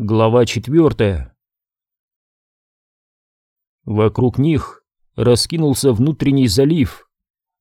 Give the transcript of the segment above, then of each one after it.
Глава четвертая. Вокруг них раскинулся внутренний залив.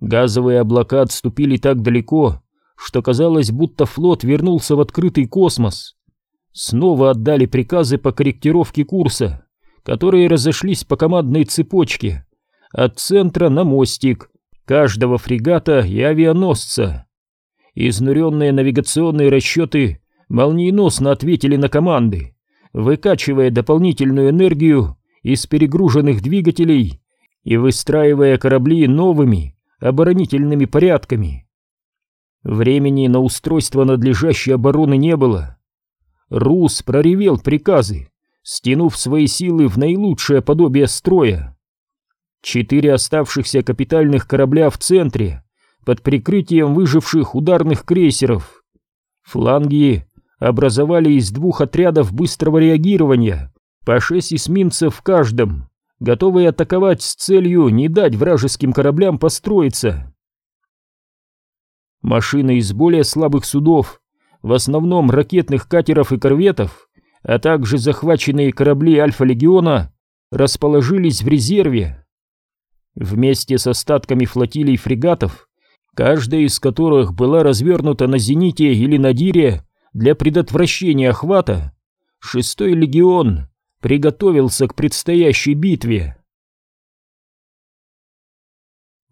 Газовые облака отступили так далеко, что казалось, будто флот вернулся в открытый космос. Снова отдали приказы по корректировке курса, которые разошлись по командной цепочке, от центра на мостик, каждого фрегата и авианосца. Изнуренные навигационные расчеты молниеносно ответили на команды, выкачивая дополнительную энергию из перегруженных двигателей и выстраивая корабли новыми оборонительными порядками. Времени на устройство надлежащей обороны не было. Рус проревел приказы, стянув свои силы в наилучшее подобие строя. Четыре оставшихся капитальных корабля в центре, под прикрытием выживших ударных крейсеров. Фланги образовали из двух отрядов быстрого реагирования, по шесть эсминцев в каждом, готовые атаковать с целью не дать вражеским кораблям построиться. Машины из более слабых судов, в основном ракетных катеров и корветов, а также захваченные корабли Альфа-легиона, расположились в резерве. Вместе с остатками флотилий фрегатов, каждая из которых была развернута на зените или на дире, для предотвращения охвата шестой легион приготовился к предстоящей битве.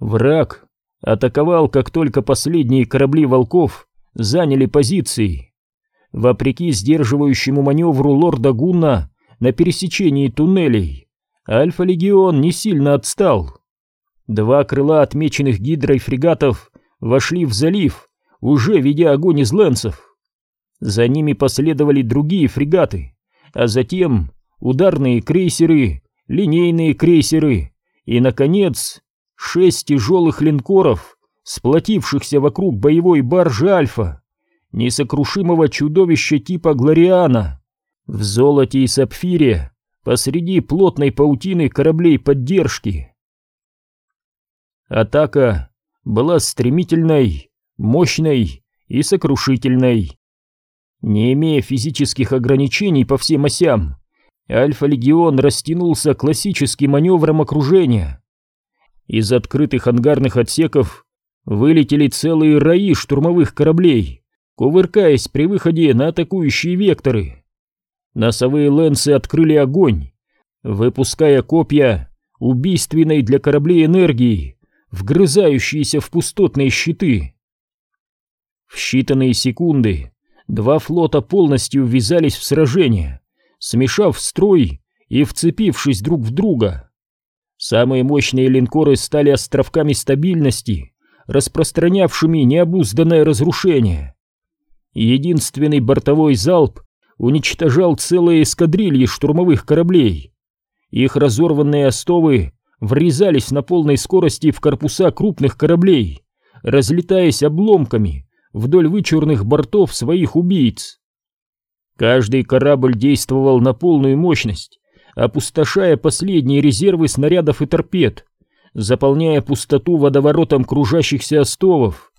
Враг атаковал, как только последние корабли волков заняли позиции. Вопреки сдерживающему маневру лорда Гунна на пересечении туннелей, Альфа-легион не сильно отстал. Два крыла отмеченных гидрой фрегатов вошли в залив, уже ведя огонь из лэнсов. За ними последовали другие фрегаты, а затем ударные крейсеры, линейные крейсеры и, наконец, шесть тяжелых линкоров, сплотившихся вокруг боевой баржи «Альфа», несокрушимого чудовища типа «Глориана», в золоте и сапфире посреди плотной паутины кораблей поддержки. Атака была стремительной, мощной и сокрушительной. Не имея физических ограничений по всем осям, Альфа-легион растянулся классическим маневром окружения. Из открытых ангарных отсеков вылетели целые раи штурмовых кораблей, кувыркаясь при выходе на атакующие векторы. Носовые лэнсы открыли огонь, выпуская копья убийственной для кораблей энергии, вгрызающиеся в пустотные щиты. В считанные секунды два флота полностью ввязались в сражение, смешав строй и вцепившись друг в друга. Самые мощные линкоры стали островками стабильности, распространявшими необузданное разрушение. Единственный бортовой залп уничтожал целые эскадрильи штурмовых кораблей. Их разорванные остовы врезались на полной скорости в корпуса крупных кораблей, разлетаясь обломками вдоль вычурных бортов своих убийц. Каждый корабль действовал на полную мощность, опустошая последние резервы снарядов и торпед, заполняя пустоту водоворотом кружащихся остовов.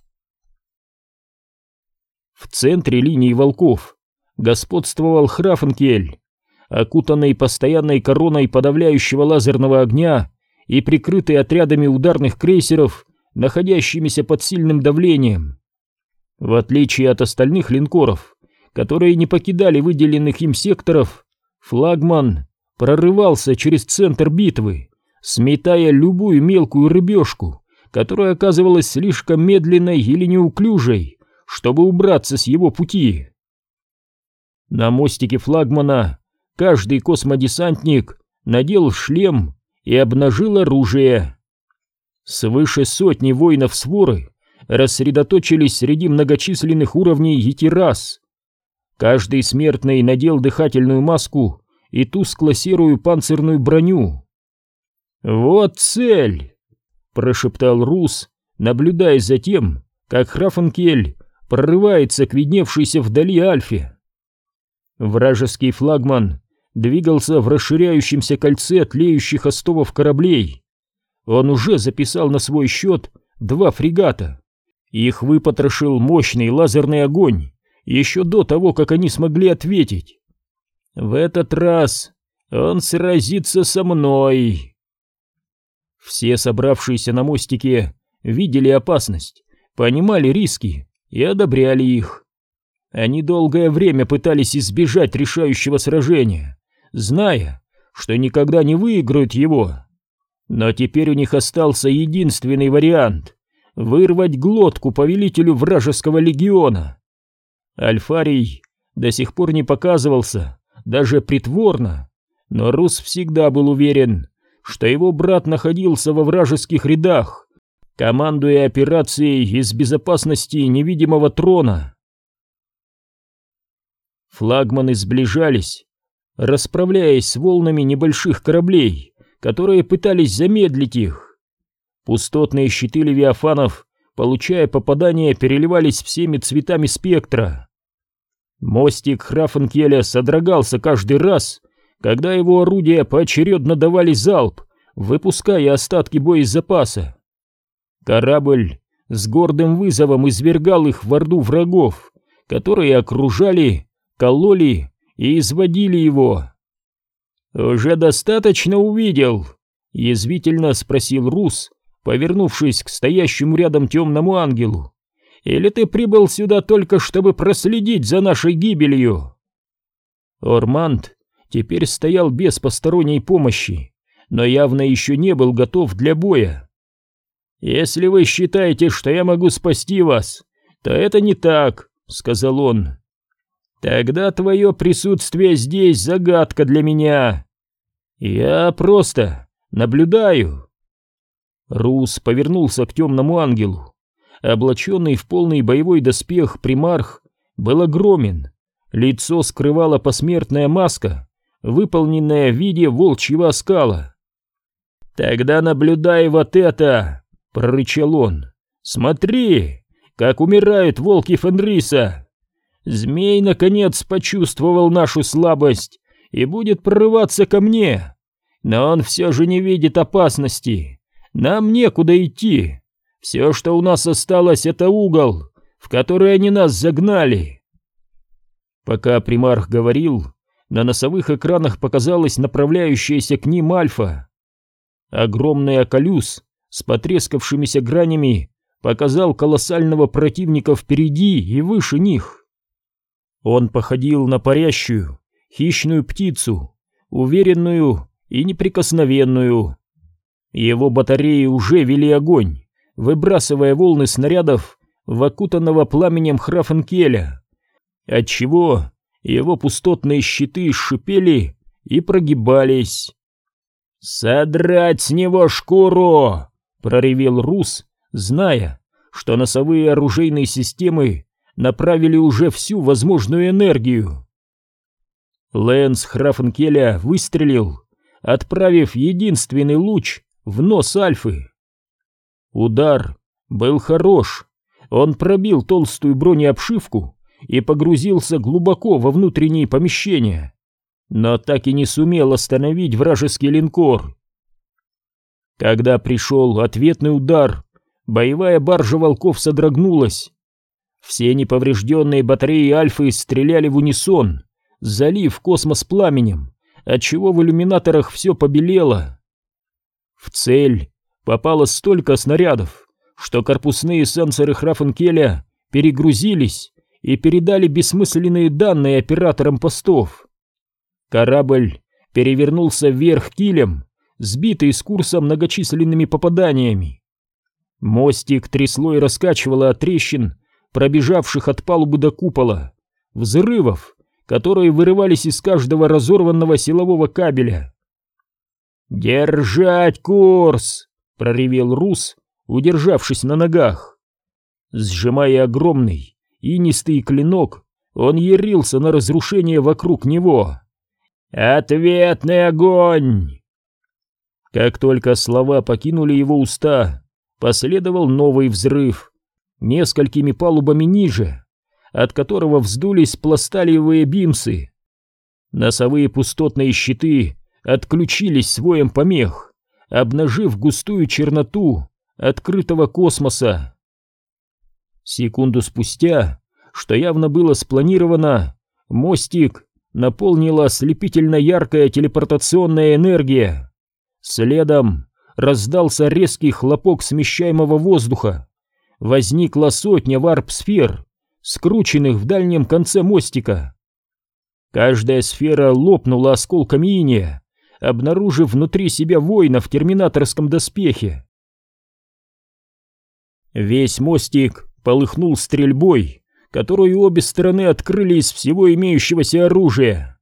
В центре линии волков господствовал Храфенкель, окутанный постоянной короной подавляющего лазерного огня и прикрытый отрядами ударных крейсеров, находящимися под сильным давлением. В отличие от остальных линкоров, которые не покидали выделенных им секторов, флагман прорывался через центр битвы, сметая любую мелкую рыбешку, которая оказывалась слишком медленной или неуклюжей, чтобы убраться с его пути. На мостике флагмана каждый космодесантник надел шлем и обнажил оружие. Свыше сотни воинов своры рассредоточились среди многочисленных уровней етирас. Каждый смертный надел дыхательную маску и тускло-серую панцирную броню. «Вот цель!» — прошептал Рус, наблюдая за тем, как Храфенкель прорывается к видневшейся вдали Альфе. Вражеский флагман двигался в расширяющемся кольце тлеющих остовов кораблей. Он уже записал на свой счет два фрегата. Их выпотрошил мощный лазерный огонь еще до того, как они смогли ответить. В этот раз он сразится со мной. Все собравшиеся на мостике видели опасность, понимали риски и одобряли их. Они долгое время пытались избежать решающего сражения, зная, что никогда не выиграют его. Но теперь у них остался единственный вариант — вырвать глотку повелителю вражеского легиона. Альфарий до сих пор не показывался, даже притворно, но Рус всегда был уверен, что его брат находился во вражеских рядах, командуя операцией из безопасности невидимого трона. Флагманы сближались, расправляясь с волнами небольших кораблей, которые пытались замедлить их. Пустотные щиты левиафанов, получая попадания, переливались всеми цветами спектра. Мостик Храфенкеля содрогался каждый раз, когда его орудия поочередно давали залп, выпуская остатки боезапаса. Корабль с гордым вызовом извергал их в орду врагов, которые окружали, кололи и изводили его. «Уже достаточно увидел?» — язвительно спросил Рус, повернувшись к стоящему рядом темному ангелу. «Или ты прибыл сюда только, чтобы проследить за нашей гибелью?» Орманд теперь стоял без посторонней помощи, но явно еще не был готов для боя. «Если вы считаете, что я могу спасти вас, то это не так», — сказал он. Тогда твое присутствие здесь загадка для меня. Я просто наблюдаю. Рус повернулся к темному ангелу. Облаченный в полный боевой доспех примарх был огромен. Лицо скрывала посмертная маска, выполненная в виде волчьего скала. «Тогда наблюдай вот это!» — прорычал он. «Смотри, как умирают волки Фенриса!» Змей, наконец, почувствовал нашу слабость и будет прорываться ко мне. Но он все же не видит опасности. Нам некуда идти. Все, что у нас осталось, это угол, в который они нас загнали. Пока примарх говорил, на носовых экранах показалась направляющаяся к ним альфа. Огромный околюс с потрескавшимися гранями показал колоссального противника впереди и выше них. Он походил на парящую, хищную птицу, уверенную и неприкосновенную. Его батареи уже вели огонь, выбрасывая волны снарядов в окутанного пламенем Храфенкеля, отчего его пустотные щиты шипели и прогибались. «Содрать с него шкуру!» — проревел Рус, зная, что носовые оружейные системы направили уже всю возможную энергию. Лэнс Храфенкеля выстрелил, отправив единственный луч в нос Альфы. Удар был хорош, он пробил толстую бронеобшивку и погрузился глубоко во внутренние помещения, но так и не сумел остановить вражеский линкор. Когда пришел ответный удар, боевая баржа волков содрогнулась, все неповрежденные батареи Альфы стреляли в унисон, залив космос пламенем, отчего в иллюминаторах все побелело. В цель попало столько снарядов, что корпусные сенсоры Храфенкеля перегрузились и передали бессмысленные данные операторам постов. Корабль перевернулся вверх килем, сбитый с курса многочисленными попаданиями. Мостик трясло и раскачивало от трещин, пробежавших от палубы до купола, взрывов, которые вырывались из каждого разорванного силового кабеля. «Держать курс!» — проревел Рус, удержавшись на ногах. Сжимая огромный инистый клинок, он ярился на разрушение вокруг него. «Ответный огонь!» Как только слова покинули его уста, последовал новый взрыв — несколькими палубами ниже, от которого вздулись пласталиевые бимсы. Носовые пустотные щиты отключились своим помех, обнажив густую черноту открытого космоса. Секунду спустя, что явно было спланировано, мостик наполнила ослепительно яркая телепортационная энергия. Следом раздался резкий хлопок смещаемого воздуха. Возникла сотня варп-сфер, скрученных в дальнем конце мостика. Каждая сфера лопнула осколками иния, обнаружив внутри себя воина в терминаторском доспехе. Весь мостик полыхнул стрельбой, которую обе стороны открыли из всего имеющегося оружия.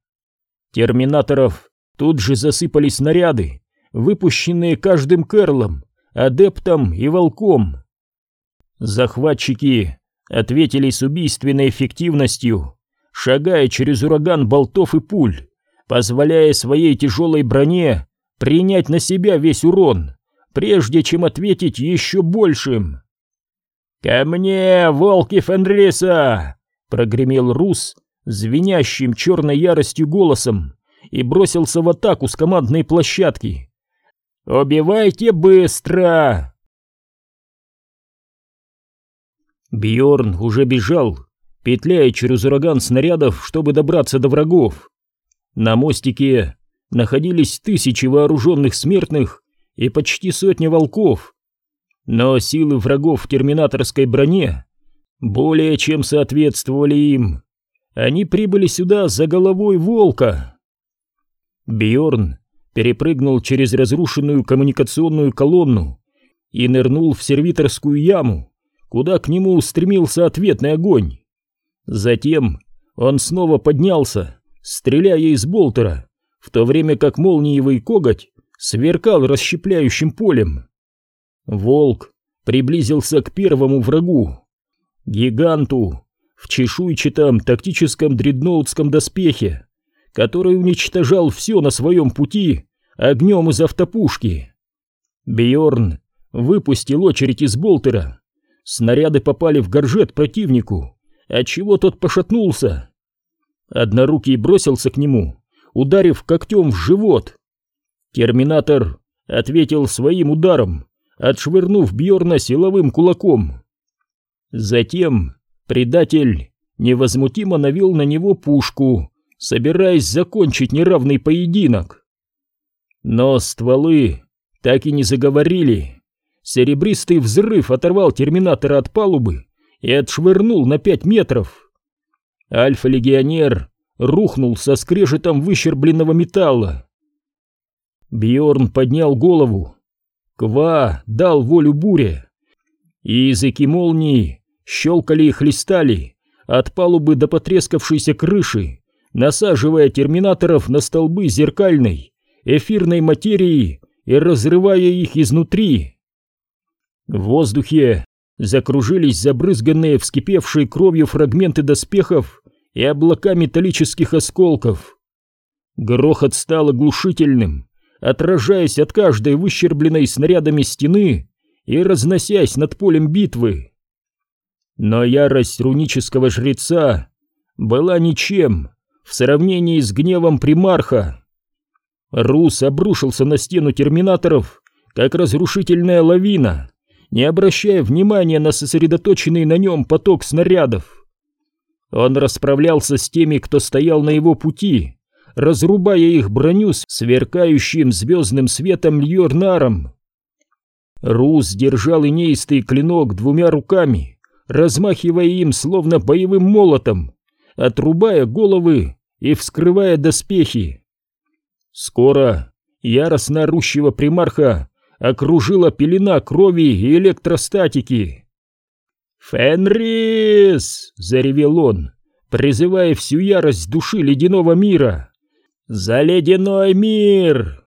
Терминаторов тут же засыпали снаряды, выпущенные каждым Кэрлом, адептом и волком. Захватчики ответили с убийственной эффективностью, шагая через ураган болтов и пуль, позволяя своей тяжелой броне принять на себя весь урон, прежде чем ответить еще большим. «Ко мне, волки Фенриса!» — прогремел Рус звенящим черной яростью голосом и бросился в атаку с командной площадки. «Убивайте быстро!» Бьорн уже бежал, петляя через ураган снарядов, чтобы добраться до врагов. На мостике находились тысячи вооруженных смертных и почти сотня волков. Но силы врагов в терминаторской броне более чем соответствовали им. Они прибыли сюда за головой волка. Бьорн перепрыгнул через разрушенную коммуникационную колонну и нырнул в сервиторскую яму, куда к нему устремился ответный огонь. Затем он снова поднялся, стреляя из болтера, в то время как молниевый коготь сверкал расщепляющим полем. Волк приблизился к первому врагу, гиганту в чешуйчатом тактическом дредноутском доспехе, который уничтожал все на своем пути огнем из автопушки. Бьорн выпустил очередь из болтера, снаряды попали в горжет противнику, отчего тот пошатнулся. Однорукий бросился к нему, ударив когтем в живот. Терминатор ответил своим ударом, отшвырнув Бьорна силовым кулаком. Затем предатель невозмутимо навел на него пушку, собираясь закончить неравный поединок. Но стволы так и не заговорили. Серебристый взрыв оторвал терминатора от палубы и отшвырнул на пять метров. Альфа-легионер рухнул со скрежетом выщербленного металла. Бьорн поднял голову. Ква дал волю буре. И языки молнии щелкали и хлестали от палубы до потрескавшейся крыши, насаживая терминаторов на столбы зеркальной, эфирной материи и разрывая их изнутри. В воздухе закружились забрызганные вскипевшей кровью фрагменты доспехов и облака металлических осколков. Грохот стал оглушительным, отражаясь от каждой выщербленной снарядами стены и разносясь над полем битвы. Но ярость рунического жреца была ничем в сравнении с гневом примарха. Рус обрушился на стену терминаторов, как разрушительная лавина, не обращая внимания на сосредоточенный на нем поток снарядов. Он расправлялся с теми, кто стоял на его пути, разрубая их броню с сверкающим звездным светом льорнаром. Рус держал инеистый клинок двумя руками, размахивая им словно боевым молотом, отрубая головы и вскрывая доспехи. Скоро яростно орущего примарха окружила пелена крови и электростатики. «Фенрис!» — заревел он, призывая всю ярость души ледяного мира. «За ледяной мир!»